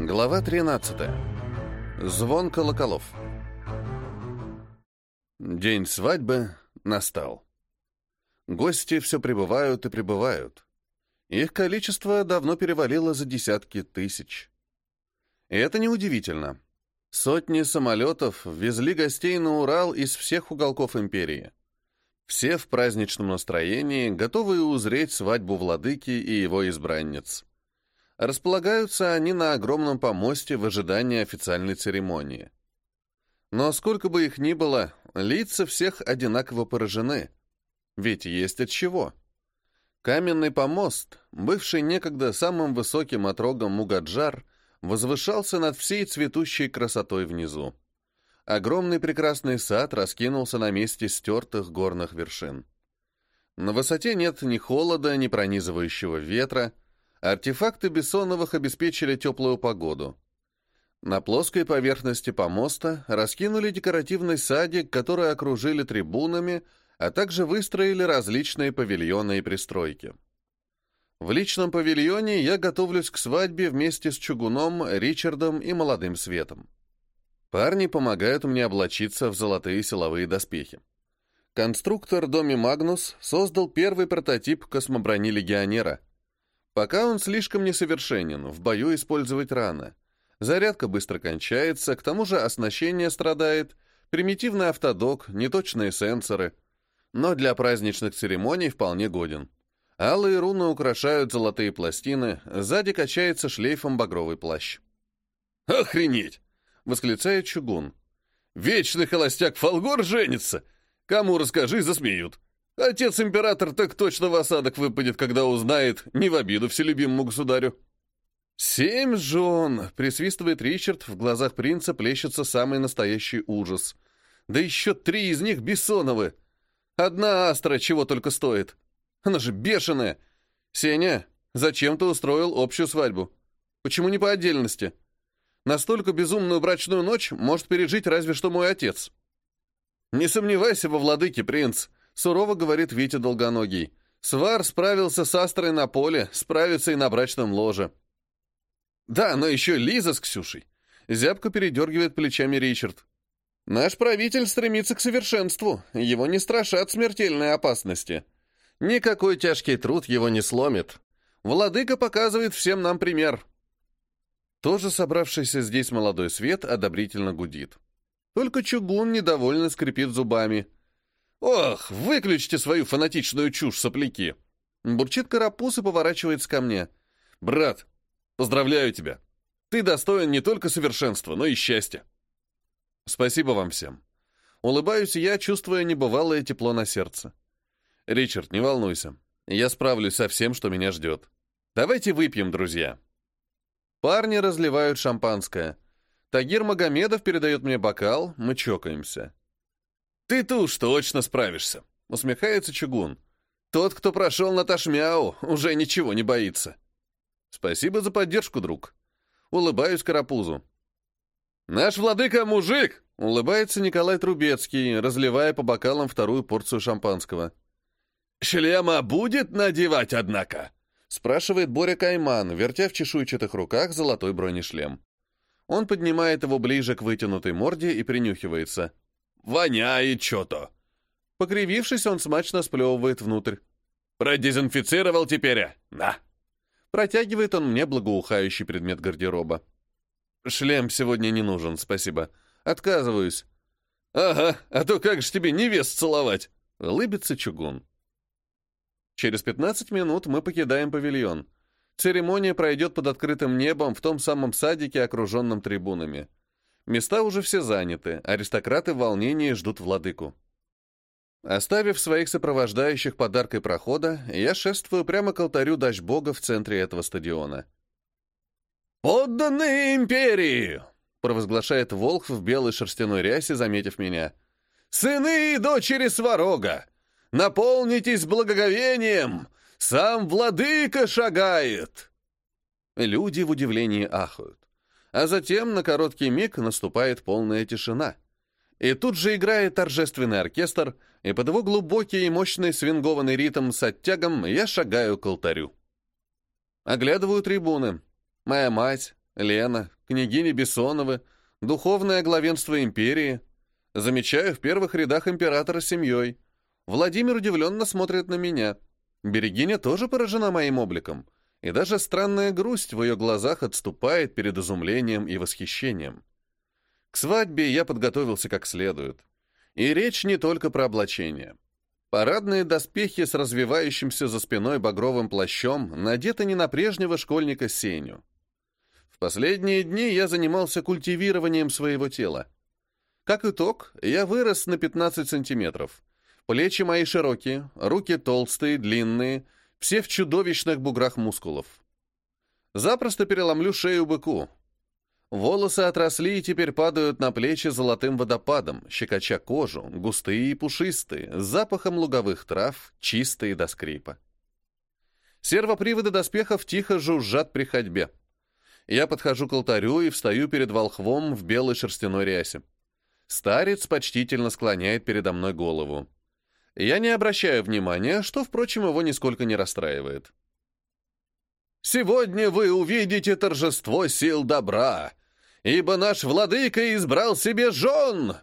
Глава 13. Звон колоколов. День свадьбы настал. Гости все прибывают и прибывают. Их количество давно перевалило за десятки тысяч. И это неудивительно. Сотни самолетов везли гостей на Урал из всех уголков империи. Все в праздничном настроении, готовые узреть свадьбу владыки и его избранниц. Располагаются они на огромном помосте в ожидании официальной церемонии. Но сколько бы их ни было, лица всех одинаково поражены. Ведь есть от чего. Каменный помост, бывший некогда самым высоким отрогом Мугаджар, возвышался над всей цветущей красотой внизу. Огромный прекрасный сад раскинулся на месте стертых горных вершин. На высоте нет ни холода, ни пронизывающего ветра, Артефакты Бессоновых обеспечили теплую погоду. На плоской поверхности помоста раскинули декоративный садик, который окружили трибунами, а также выстроили различные павильоны и пристройки. В личном павильоне я готовлюсь к свадьбе вместе с Чугуном, Ричардом и Молодым Светом. Парни помогают мне облачиться в золотые силовые доспехи. Конструктор Доми Магнус создал первый прототип космоброни Легионера — Пока он слишком несовершенен, в бою использовать рано. Зарядка быстро кончается, к тому же оснащение страдает, примитивный автодок, неточные сенсоры. Но для праздничных церемоний вполне годен. Алые руны украшают золотые пластины, сзади качается шлейфом багровый плащ. «Охренеть!» — восклицает Чугун. «Вечный холостяк Фолгор женится! Кому расскажи, засмеют!» Отец-император так точно в осадок выпадет, когда узнает, не в обиду вселюбимому государю. «Семь жен!» — присвистывает Ричард, в глазах принца плещется самый настоящий ужас. «Да еще три из них бессоновы! Одна астра чего только стоит! Она же бешеная! Сеня, зачем ты устроил общую свадьбу? Почему не по отдельности? Настолько безумную брачную ночь может пережить разве что мой отец!» «Не сомневайся во владыке, принц!» Сурово говорит Витя Долгоногий. Свар справился с Астрой на поле, справится и на брачном ложе. Да, но еще Лиза с Ксюшей. Зябко передергивает плечами Ричард. Наш правитель стремится к совершенству, его не страшат смертельные опасности. Никакой тяжкий труд его не сломит. Владыка показывает всем нам пример. Тоже собравшийся здесь молодой свет одобрительно гудит. Только чугун недовольно скрипит зубами — «Ох, выключите свою фанатичную чушь, сопляки!» Бурчит карапуз и поворачивается ко мне. «Брат, поздравляю тебя! Ты достоин не только совершенства, но и счастья!» «Спасибо вам всем!» Улыбаюсь я, чувствуя небывалое тепло на сердце. «Ричард, не волнуйся. Я справлюсь со всем, что меня ждет. Давайте выпьем, друзья!» Парни разливают шампанское. Тагир Магомедов передает мне бокал, мы чокаемся. «Ты-то уж точно справишься», — усмехается Чугун. «Тот, кто прошел на Ташмяу, уже ничего не боится». «Спасибо за поддержку, друг». Улыбаюсь Карапузу. «Наш владыка мужик!» — улыбается Николай Трубецкий, разливая по бокалам вторую порцию шампанского. «Шлема будет надевать, однако?» — спрашивает Боря Кайман, вертя в чешуйчатых руках золотой бронешлем. Он поднимает его ближе к вытянутой морде и принюхивается — Воняет что-то. Покривившись, он смачно сплевывает внутрь. Продезинфицировал теперь, а? на. Протягивает он мне благоухающий предмет гардероба. Шлем сегодня не нужен, спасибо. Отказываюсь. Ага, а то как же тебе невест целовать? Лыбится чугун. Через 15 минут мы покидаем павильон. Церемония пройдет под открытым небом в том самом садике, окруженном трибунами. Места уже все заняты, аристократы в волнении ждут владыку. Оставив своих сопровождающих подаркой прохода, я шествую прямо к алтарю Дачбога в центре этого стадиона. «Подданные империи!» — провозглашает Волх в белой шерстяной рясе, заметив меня. «Сыны и дочери Сварога! Наполнитесь благоговением! Сам владыка шагает!» Люди в удивлении ахают а затем на короткий миг наступает полная тишина. И тут же играет торжественный оркестр, и под его глубокий и мощный свингованный ритм с оттягом я шагаю к алтарю. Оглядываю трибуны. Моя мать, Лена, княгиня Бессоновы, духовное главенство империи. Замечаю в первых рядах императора с семьей. Владимир удивленно смотрит на меня. Берегиня тоже поражена моим обликом, и даже странная грусть в ее глазах отступает перед изумлением и восхищением. К свадьбе я подготовился как следует. И речь не только про облачение. Парадные доспехи с развивающимся за спиной багровым плащом надеты не на прежнего школьника Сеню. В последние дни я занимался культивированием своего тела. Как итог, я вырос на 15 сантиметров. Плечи мои широкие, руки толстые, длинные, все в чудовищных буграх мускулов. Запросто переломлю шею быку. Волосы отросли и теперь падают на плечи золотым водопадом, щекоча кожу, густые и пушистые, с запахом луговых трав, чистые до скрипа. Сервоприводы доспехов тихо жужжат при ходьбе. Я подхожу к алтарю и встаю перед волхвом в белой шерстяной рясе. Старец почтительно склоняет передо мной голову. Я не обращаю внимания, что, впрочем, его нисколько не расстраивает. «Сегодня вы увидите торжество сил добра, ибо наш владыка избрал себе жен!»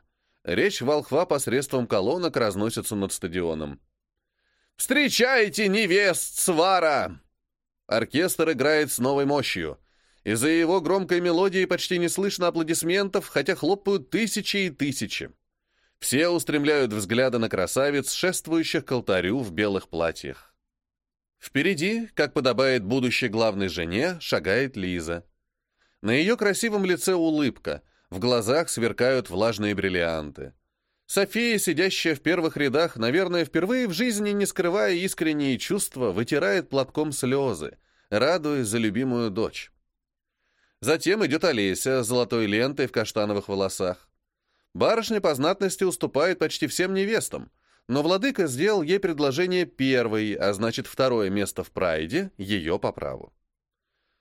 Речь волхва посредством колонок разносится над стадионом. «Встречайте невест свара!» Оркестр играет с новой мощью. Из-за его громкой мелодии почти не слышно аплодисментов, хотя хлопают тысячи и тысячи. Все устремляют взгляды на красавиц, шествующих к алтарю в белых платьях. Впереди, как подобает будущей главной жене, шагает Лиза. На ее красивом лице улыбка, в глазах сверкают влажные бриллианты. София, сидящая в первых рядах, наверное, впервые в жизни, не скрывая искренние чувства, вытирает платком слезы, радуясь за любимую дочь. Затем идет Олеся с золотой лентой в каштановых волосах. Барышня по знатности уступает почти всем невестам, но владыка сделал ей предложение первой, а значит второе место в прайде, ее по праву.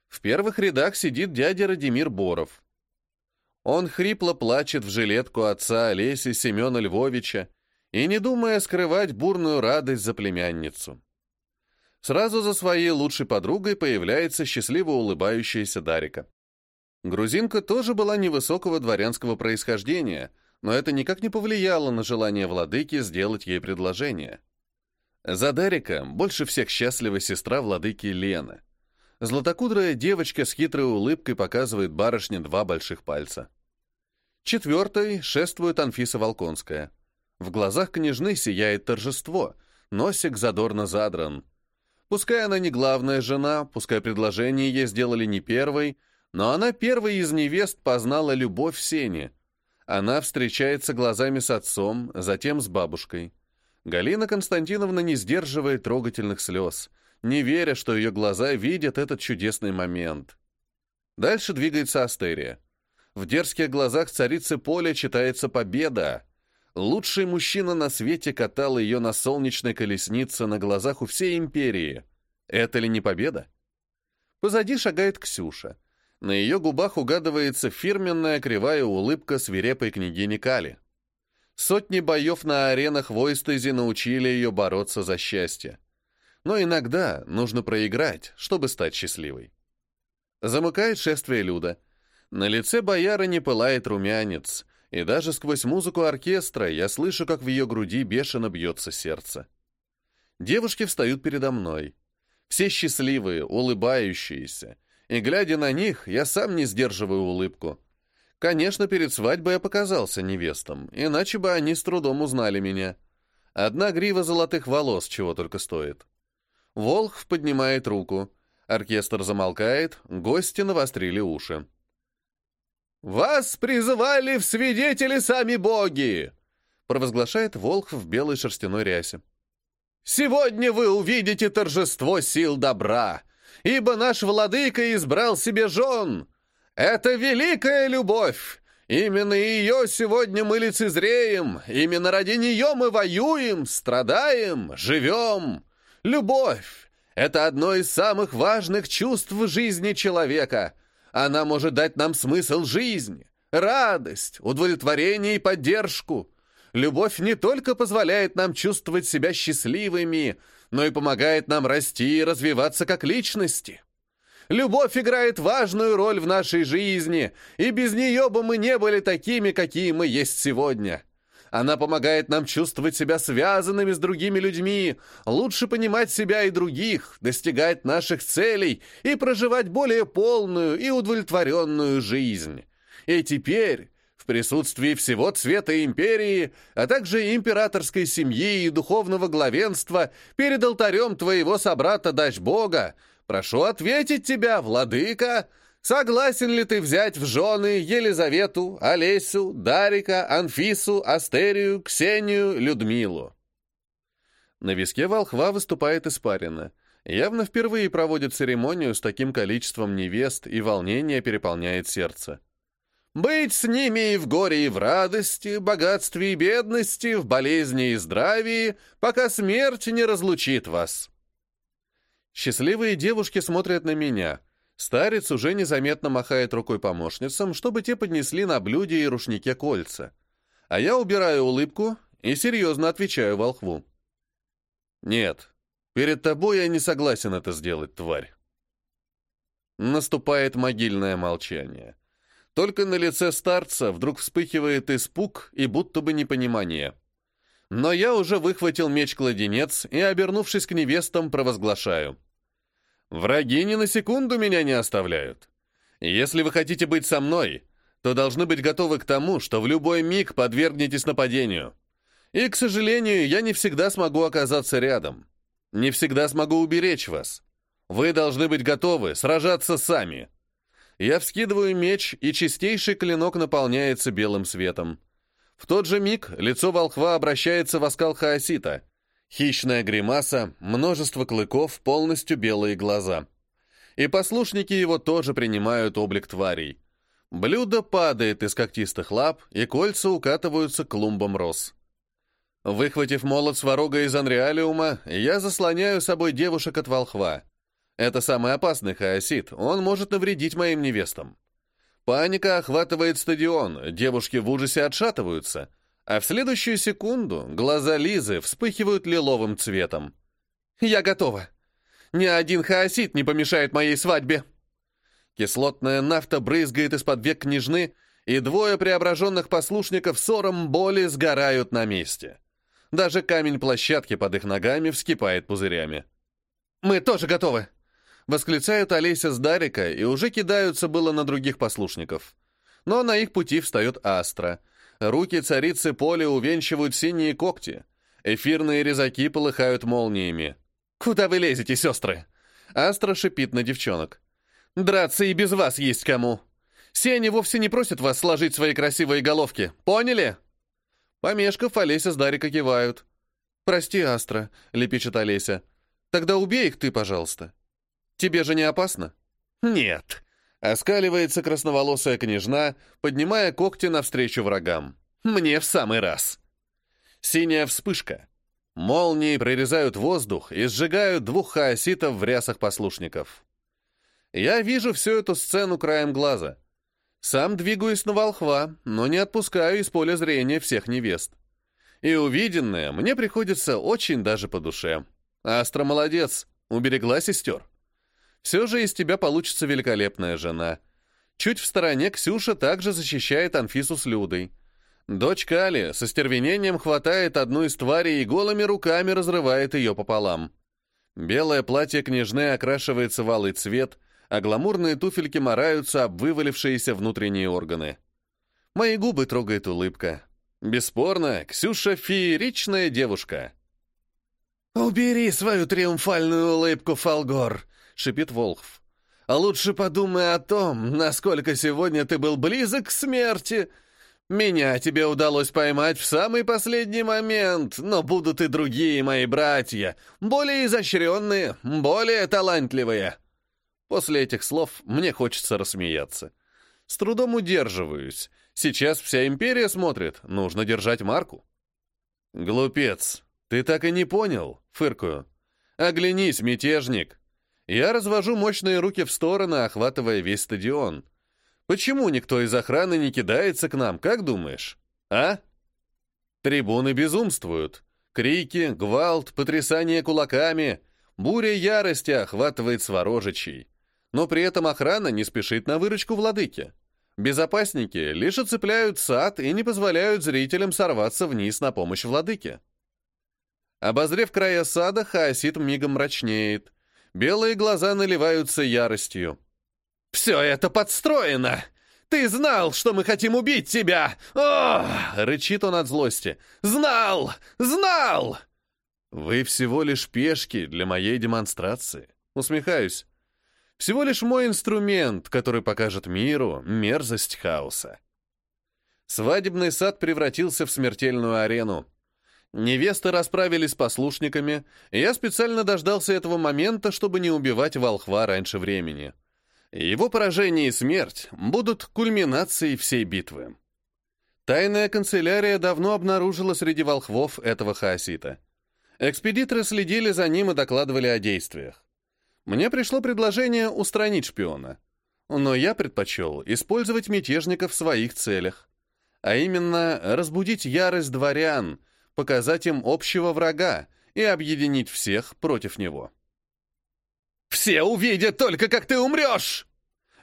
В первых рядах сидит дядя Радимир Боров. Он хрипло плачет в жилетку отца Олеси Семена Львовича и не думая скрывать бурную радость за племянницу. Сразу за своей лучшей подругой появляется счастливо улыбающаяся Дарика. Грузинка тоже была невысокого дворянского происхождения — но это никак не повлияло на желание владыки сделать ей предложение. За Дарика больше всех счастлива сестра владыки Лена. Златокудрая девочка с хитрой улыбкой показывает барышне два больших пальца. Четвертой шествует Анфиса Волконская. В глазах княжны сияет торжество, носик задорно задран. Пускай она не главная жена, пускай предложение ей сделали не первой, но она первой из невест познала любовь Сени — она встречается глазами с отцом, затем с бабушкой. Галина Константиновна не сдерживает трогательных слез, не веря, что ее глаза видят этот чудесный момент. Дальше двигается Астерия. В дерзких глазах царицы поля читается победа. Лучший мужчина на свете катал ее на солнечной колеснице на глазах у всей империи. Это ли не победа? Позади шагает Ксюша. На ее губах угадывается фирменная кривая улыбка свирепой княгини Кали. Сотни боев на аренах в Ойстезе научили ее бороться за счастье. Но иногда нужно проиграть, чтобы стать счастливой. Замыкает шествие Люда. На лице бояра не пылает румянец, и даже сквозь музыку оркестра я слышу, как в ее груди бешено бьется сердце. Девушки встают передо мной. Все счастливые, улыбающиеся, и, глядя на них, я сам не сдерживаю улыбку. Конечно, перед свадьбой я показался невестам, иначе бы они с трудом узнали меня. Одна грива золотых волос чего только стоит. Волхв поднимает руку. Оркестр замолкает, гости навострили уши. «Вас призывали в свидетели сами боги!» провозглашает Волхв в белой шерстяной рясе. «Сегодня вы увидите торжество сил добра!» Ибо наш владыка избрал себе жен. Это великая любовь. Именно ее сегодня мы лицезреем, именно ради нее мы воюем, страдаем, живем. Любовь — это одно из самых важных чувств в жизни человека. Она может дать нам смысл жизни, радость, удовлетворение и поддержку. Любовь не только позволяет нам чувствовать себя счастливыми, но и помогает нам расти и развиваться как личности. Любовь играет важную роль в нашей жизни, и без нее бы мы не были такими, какие мы есть сегодня. Она помогает нам чувствовать себя связанными с другими людьми, лучше понимать себя и других, достигать наших целей и проживать более полную и удовлетворенную жизнь. И теперь, в присутствии всего цвета империи, а также императорской семьи и духовного главенства, перед алтарем твоего собрата Дач Бога, прошу ответить тебя, владыка, согласен ли ты взять в жены Елизавету, Олесю, Дарика, Анфису, Астерию, Ксению, Людмилу? На виске волхва выступает испарина. Явно впервые проводит церемонию с таким количеством невест, и волнение переполняет сердце. Быть с ними и в горе, и в радости, богатстве и бедности, в болезни и здравии, пока смерть не разлучит вас. Счастливые девушки смотрят на меня. Старец уже незаметно махает рукой помощницам, чтобы те поднесли на блюде и рушнике кольца. А я убираю улыбку и серьезно отвечаю волхву. «Нет, перед тобой я не согласен это сделать, тварь». Наступает могильное молчание. Только на лице старца вдруг вспыхивает испуг и будто бы непонимание. Но я уже выхватил меч-кладенец и, обернувшись к невестам, провозглашаю. «Враги ни на секунду меня не оставляют. Если вы хотите быть со мной, то должны быть готовы к тому, что в любой миг подвергнетесь нападению. И, к сожалению, я не всегда смогу оказаться рядом. Не всегда смогу уберечь вас. Вы должны быть готовы сражаться сами». Я вскидываю меч, и чистейший клинок наполняется белым светом. В тот же миг лицо волхва обращается в оскал хаосита. Хищная гримаса, множество клыков, полностью белые глаза. И послушники его тоже принимают облик тварей. Блюдо падает из когтистых лап, и кольца укатываются клумбом роз. Выхватив молот сварога из Анреалиума, я заслоняю собой девушек от волхва. Это самый опасный хаосит, он может навредить моим невестам. Паника охватывает стадион, девушки в ужасе отшатываются, а в следующую секунду глаза Лизы вспыхивают лиловым цветом. «Я готова. Ни один хаосит не помешает моей свадьбе!» Кислотная нафта брызгает из-под век княжны, и двое преображенных послушников ссором боли сгорают на месте. Даже камень площадки под их ногами вскипает пузырями. «Мы тоже готовы!» Восклицают Олеся с Дарика и уже кидаются было на других послушников. Но на их пути встает Астра. Руки царицы поля увенчивают синие когти. Эфирные резаки полыхают молниями. «Куда вы лезете, сестры?» Астра шипит на девчонок. «Драться и без вас есть кому. Все они вовсе не просят вас сложить свои красивые головки. Поняли?» Помешков, Олеся с Дарика кивают. «Прости, Астра», — лепечет Олеся. «Тогда убей их ты, пожалуйста». Тебе же не опасно?» «Нет», — оскаливается красноволосая княжна, поднимая когти навстречу врагам. «Мне в самый раз». Синяя вспышка. Молнии прорезают воздух и сжигают двух хаоситов в рясах послушников. Я вижу всю эту сцену краем глаза. Сам двигаюсь на волхва, но не отпускаю из поля зрения всех невест. И увиденное мне приходится очень даже по душе. Астра молодец, уберегла сестер. Все же из тебя получится великолепная жена. Чуть в стороне Ксюша также защищает Анфису с Людой. Дочь Кали со стервенением хватает одну из тварей и голыми руками разрывает ее пополам. Белое платье княжны окрашивается в алый цвет, а гламурные туфельки мораются об вывалившиеся внутренние органы. Мои губы трогает улыбка. Бесспорно, Ксюша — фееричная девушка. «Убери свою триумфальную улыбку, Фалгор!» — шипит Волхв. «А лучше подумай о том, насколько сегодня ты был близок к смерти. Меня тебе удалось поймать в самый последний момент, но будут и другие мои братья, более изощренные, более талантливые». После этих слов мне хочется рассмеяться. С трудом удерживаюсь. Сейчас вся империя смотрит, нужно держать марку. «Глупец, ты так и не понял?» — фыркаю. «Оглянись, мятежник!» Я развожу мощные руки в стороны, охватывая весь стадион. Почему никто из охраны не кидается к нам, как думаешь? А? Трибуны безумствуют. Крики, гвалт, потрясание кулаками. Буря ярости охватывает Сворожичей. Но при этом охрана не спешит на выручку владыки. Безопасники лишь оцепляют сад и не позволяют зрителям сорваться вниз на помощь владыке. Обозрев края сада, хаосит мигом мрачнеет. Белые глаза наливаются яростью. «Все это подстроено! Ты знал, что мы хотим убить тебя! О!» — рычит он от злости. «Знал! Знал!» «Вы всего лишь пешки для моей демонстрации». Усмехаюсь. «Всего лишь мой инструмент, который покажет миру мерзость хаоса». Свадебный сад превратился в смертельную арену. Невесты расправились с послушниками, и я специально дождался этого момента, чтобы не убивать волхва раньше времени. Его поражение и смерть будут кульминацией всей битвы. Тайная канцелярия давно обнаружила среди волхвов этого хаосита. Экспедиторы следили за ним и докладывали о действиях. Мне пришло предложение устранить шпиона, но я предпочел использовать мятежников в своих целях, а именно разбудить ярость дворян, показать им общего врага и объединить всех против него. «Все увидят только, как ты умрешь!»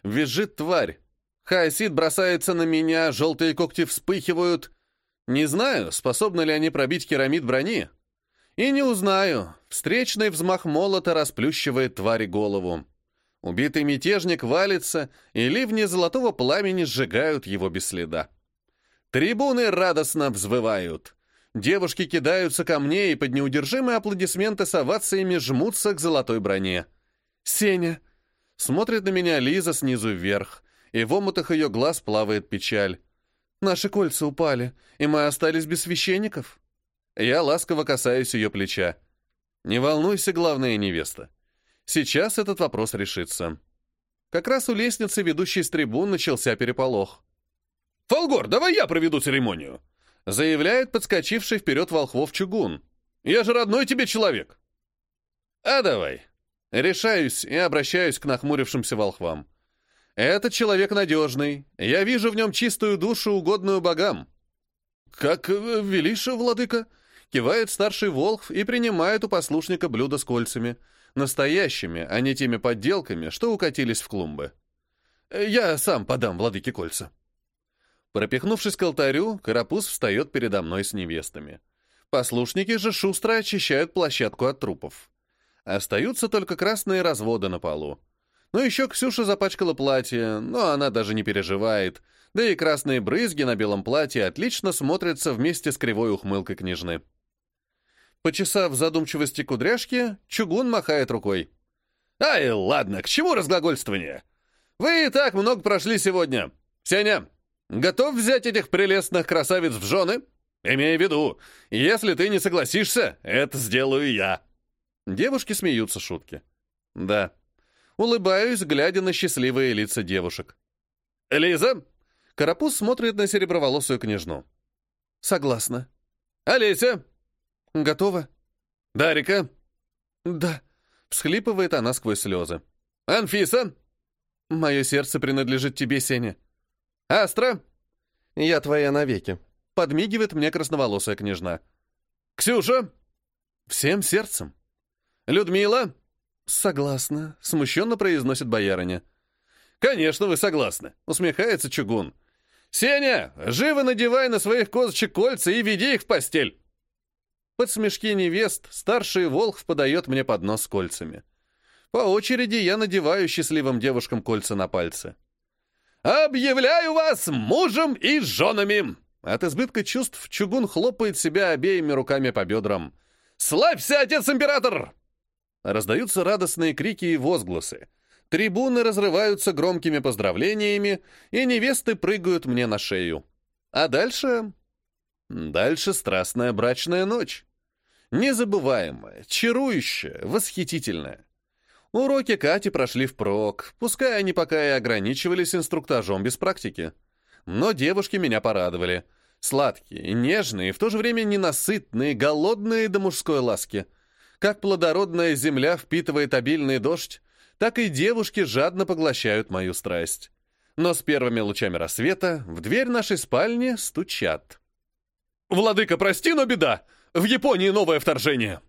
Визжит тварь. Хаосид бросается на меня, желтые когти вспыхивают. Не знаю, способны ли они пробить керамид брони. И не узнаю. Встречный взмах молота расплющивает твари голову. Убитый мятежник валится, и ливни золотого пламени сжигают его без следа. Трибуны радостно взвывают. Девушки кидаются ко мне и под неудержимые аплодисменты с овациями жмутся к золотой броне. «Сеня!» Смотрит на меня Лиза снизу вверх, и в омутах ее глаз плавает печаль. «Наши кольца упали, и мы остались без священников». Я ласково касаюсь ее плеча. «Не волнуйся, главная невеста. Сейчас этот вопрос решится». Как раз у лестницы, ведущей с трибун, начался переполох. «Фолгор, давай я проведу церемонию!» Заявляет подскочивший вперед волхвов чугун. «Я же родной тебе человек!» «А давай!» Решаюсь и обращаюсь к нахмурившимся волхвам. «Этот человек надежный. Я вижу в нем чистую душу, угодную богам». «Как э, велишь, владыка?» Кивает старший волхв и принимает у послушника блюдо с кольцами. Настоящими, а не теми подделками, что укатились в клумбы. «Я сам подам владыке кольца». Пропихнувшись к алтарю, Карапуз встает передо мной с невестами. Послушники же шустро очищают площадку от трупов. Остаются только красные разводы на полу. Ну, еще Ксюша запачкала платье, но она даже не переживает. Да и красные брызги на белом платье отлично смотрятся вместе с кривой ухмылкой княжны. Почесав задумчивости кудряшки, чугун махает рукой. «Ай, ладно, к чему разглагольствование? Вы и так много прошли сегодня. Сеня, готов взять этих прелестных красавиц в жены? Имея в виду, если ты не согласишься, это сделаю я». Девушки смеются шутки. Да. Улыбаюсь, глядя на счастливые лица девушек. «Лиза!» Карапуз смотрит на сереброволосую княжну. «Согласна». «Олеся!» «Готова?» «Дарика?» «Да», — всхлипывает она сквозь слезы. «Анфиса?» «Мое сердце принадлежит тебе, Сеня». «Астра?» «Я твоя навеки», — подмигивает мне красноволосая княжна. «Ксюша?» «Всем сердцем». «Людмила?» «Согласна», — смущенно произносит боярыня. «Конечно, вы согласны», — усмехается чугун. «Сеня, живо надевай на своих козочек кольца и веди их в постель!» Под смешки невест старший Волхв подает мне поднос с кольцами. По очереди я надеваю счастливым девушкам кольца на пальцы. «Объявляю вас мужем и женами!» От избытка чувств чугун хлопает себя обеими руками по бедрам. «Славься, отец-император!» Раздаются радостные крики и возгласы. Трибуны разрываются громкими поздравлениями, и невесты прыгают мне на шею. А дальше... Дальше страстная брачная ночь. Незабываемая, чарующая, восхитительная. Уроки Кати прошли впрок, пускай они пока и ограничивались инструктажом без практики. Но девушки меня порадовали. Сладкие, нежные, и в то же время ненасытные, голодные до мужской ласки — как плодородная земля впитывает обильный дождь, так и девушки жадно поглощают мою страсть. Но с первыми лучами рассвета в дверь нашей спальни стучат. «Владыка, прости, но беда! В Японии новое вторжение!»